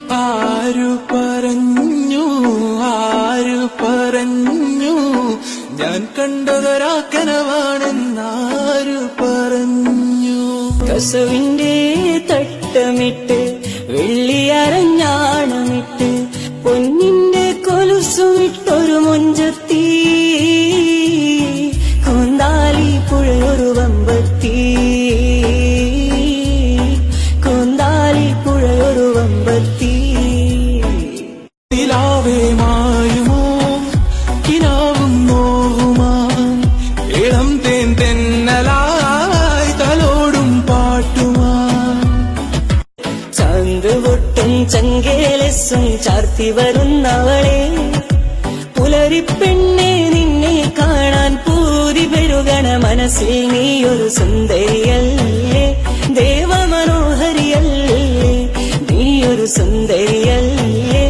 ആരു പറഞ്ഞു ആരു പറഞ്ഞു? ഞാൻ കണ്ടതൊരാക്കനവാണെന്നാരു പറഞ്ഞു. കസവിന്റെ തട്ടമിട്ട് വെള്ളിയരഞ്ഞാണമിട്ട് ചാന്ത് പൊട്ടും ചങ്കേലസും ചാർത്തി വരുന്നവളെ പുലരിപ്പെണ്ണെ നിന്നെ കാണാൻ പൂതി പെരുകണ മനസ്സിൽ നീയൊരു സുന്ദരിയല്ലേ. ദേവമനോഹരിയല്ലേ നീയൊരു സുന്ദരിയല്ലേ.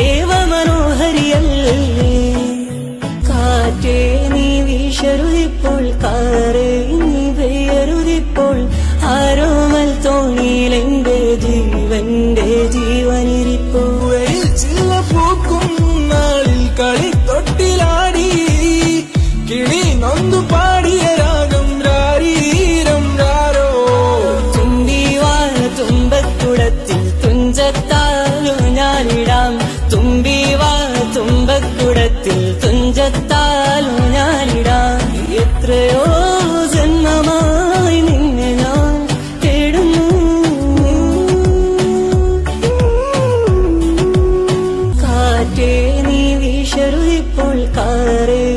ദേവമനോഹരിയല്ലേ. കാറ്റേ നീ വീശരുതിപ്പോൾ കാറേ. കളിത്തൊട്ടിലാടി കിളി നന്ദു പാടിയ വീശരുതിപ്പോൾ കാറേ